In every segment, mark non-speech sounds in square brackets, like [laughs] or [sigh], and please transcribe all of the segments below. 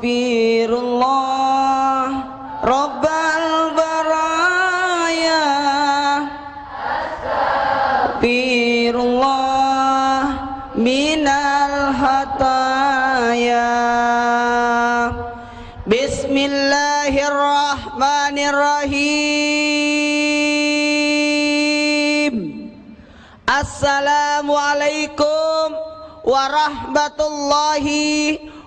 Astaghfirullah Rabbal baraya Astaghfirullah Minal hataya Bismillahirrahmanirrahim Assalamualaikum warahmatullahi wabarakatuh.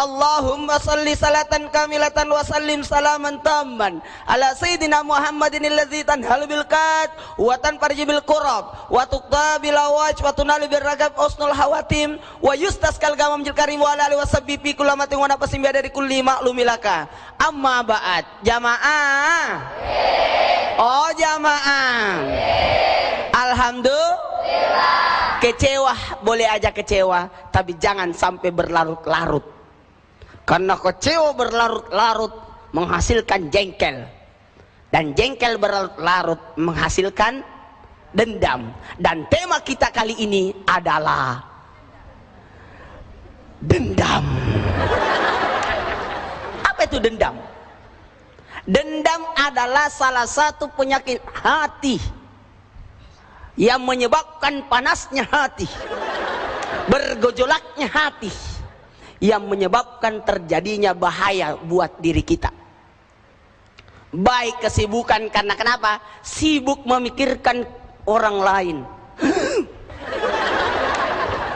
Allahumma salli salatan kamilatan wa sallim salaman tamman ala sayyidina Muhammadin alladzi tanhalu bil qad wa tanfarji bil qurab wa tuqda bil awaj wa tunalu bil ragab usnul hawatim wa yustaskal gamam jil karim wa ala wasabbi fi kulli matin wa nafasin dari kulli maklumilaka amma ba'd. Jamaah. Oh jamaah. Alhamdulillah. Kecewa. Boleh aja kecewa tapi jangan sampai berlarut-larut karena kecewa berlarut-larut menghasilkan jengkel. Dan jengkel berlarut-larut menghasilkan dendam. Dan tema kita kali ini adalah dendam. Apa itu dendam? Dendam adalah salah satu penyakit hati yang menyebabkan panasnya hati, bergejolaknya hati yang menyebabkan terjadinya bahaya buat diri kita. Baik kesibukan karena kenapa? Sibuk memikirkan orang lain. [gasps]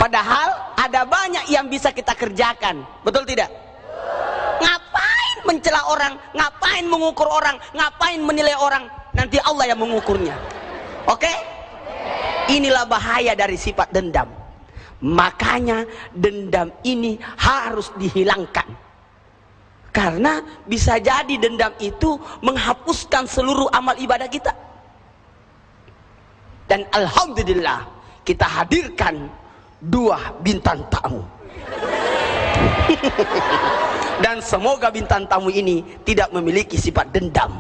Padahal ada banyak yang bisa kita kerjakan. Betul tidak? Ngapain mencela orang? Ngapain mengukur orang? Ngapain menilai orang? Nanti Allah yang mengukurnya. Oke? Inilah bahaya dari sifat dendam Makanya dendam ini harus dihilangkan. Karena bisa jadi dendam itu menghapuskan seluruh amal ibadah kita. Dan Alhamdulillah kita hadirkan dua bintang tamu. [laughs] Dan semoga bintang tamu ini tidak memiliki sifat dendam.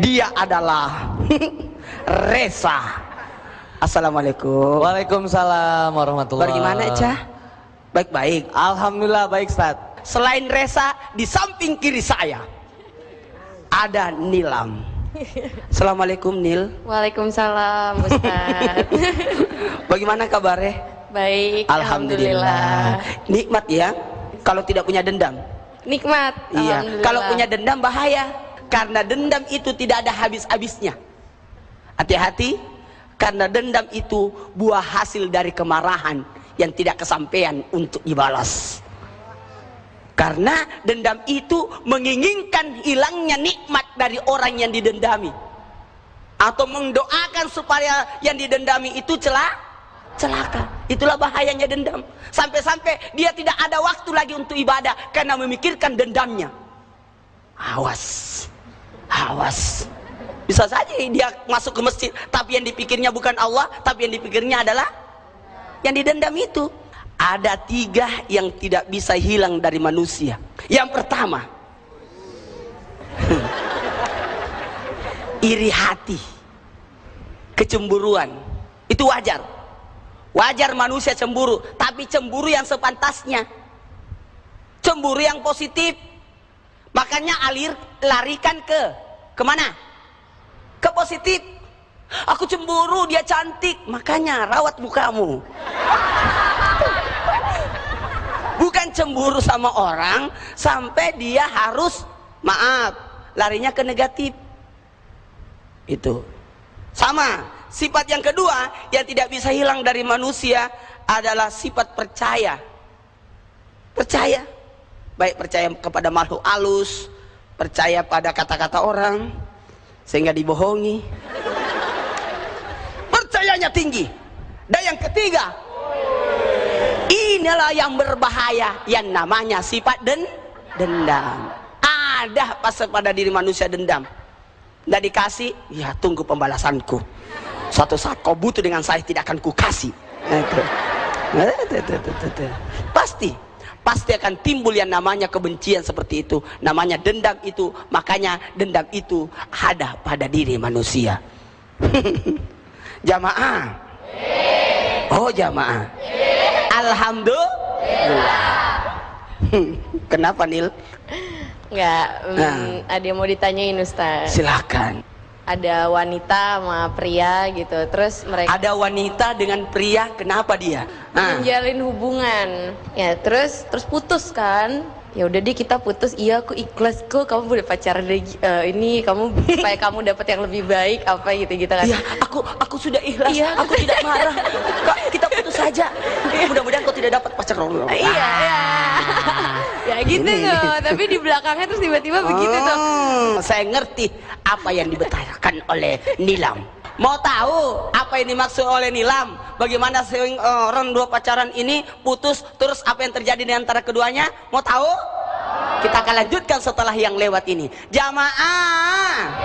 Dia adalah [laughs] Resa Assalamualaikum. Waalaikumsalam warahmatullahi Bagaimana, Cah? Baik-baik. Alhamdulillah baik, Ustaz. Selain Resa, di samping kiri saya ada Nilam. Assalamualaikum Nil. Waalaikumsalam Ustaz. [laughs] Bagaimana kabarnya? Baik. Alhamdulillah. Nikmat ya. Kalau tidak punya dendam. Nikmat. Iya. Kalau punya dendam bahaya. Karena dendam itu tidak ada habis-habisnya. Hati-hati karena dendam itu buah hasil dari kemarahan yang tidak kesampaian untuk dibalas. Karena dendam itu menginginkan hilangnya nikmat dari orang yang didendami. Atau mendoakan supaya yang didendami itu celah celaka. Itulah bahayanya dendam. Sampai-sampai dia tidak ada waktu lagi untuk ibadah karena memikirkan dendamnya. Awas. Awas bisa saja dia masuk ke masjid, tapi yang dipikirnya bukan Allah, tapi yang dipikirnya adalah yang didendam itu. Ada tiga yang tidak bisa hilang dari manusia. Yang pertama, [laughs] iri hati, kecemburuan. Itu wajar. Wajar manusia cemburu, tapi cemburu yang sepantasnya. Cemburu yang positif. Makanya alir larikan ke ke mana? Ke positif aku cemburu dia cantik. Makanya rawat mukamu. Bukan cemburu sama orang sampai dia harus maaf larinya ke negatif. Itu. Sama sifat yang kedua yang tidak bisa hilang dari manusia adalah sifat percaya. Percaya. Baik percaya kepada makhluk alus percaya pada kata-kata orang sehingga dibohongi. Percayanya tinggi. Dan yang ketiga inilah yang berbahaya. Yang namanya sifat den dendam. Ada pas pada diri manusia dendam. Tidak dikasih ya tunggu pembalasanku. Suatu saat kau butuh dengan saya tidak akan ku kasih. Nah, Pasti, pasti akan timbul yang namanya kebencian seperti itu. Namanya dendam itu, makanya dendam itu ada pada diri manusia. [laughs] jamaah. Oh jamaah. Alhamdulillah. [laughs] Kenapa Nil? Enggak, mm, Nah. ada yang mau ditanyain Ustaz. Silahkan. Ada wanita sama pria gitu, terus mereka Ada wanita dengan pria, kenapa dia? Ah. menjalin hubungan. Ya, terus terus putus kan? Ya udah deh kita putus. Iya, aku ikhlas kok. Kamu boleh pacaran lagi. Eh, ini kamu [laughs] supaya kamu dapat yang lebih baik apa gitu gitu kan. Iya, aku aku sudah ikhlas. Iya. Aku tidak marah. Kak, kita putus saja. Mudah-mudahan kau tidak dapat pacar. Iya, iya. ya gitu tuh. Tapi di belakangnya terus tiba-tiba begitu tuh. Hmm, Saya ngerti apa yang dibetarakan oleh Nilam. Mau tahu apa yang dimaksud oleh Nilam? Bagaimana sering eh, orang dua pacaran ini putus terus apa yang terjadi di antara keduanya? Mau tahu? Kita akan lanjutkan setelah yang lewat ini. Jamaah.